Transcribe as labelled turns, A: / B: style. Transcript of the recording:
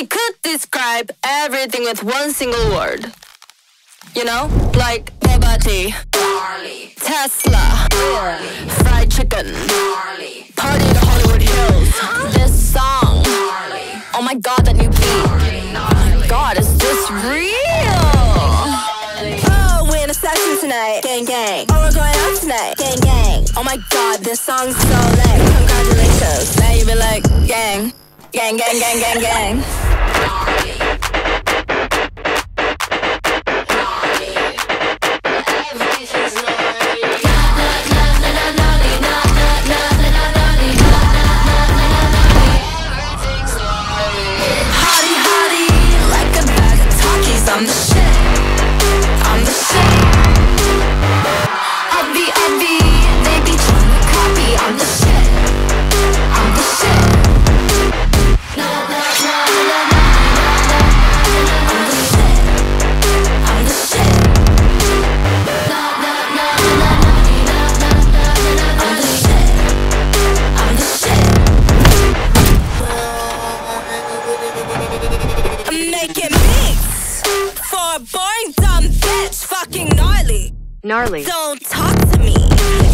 A: they could describe everything with one single word. You know? Like Bugatti, Tesla, fried chicken, party in the Hollywood Hills. This song, oh my god, that new beat. Oh my god, is this real? Oh, we're in a session tonight, gang gang. Oh, we're going out tonight, gang gang. Oh my god, this song's so lit. Congratulations. Now you be like, gang, gang, gang, gang, gang, gang. Hottie, hottie, like a bag of Takis. I'm the shit. Making beats for a boring dumb bitch, fucking gnarly.
B: Gnarly.
A: Don't talk to me.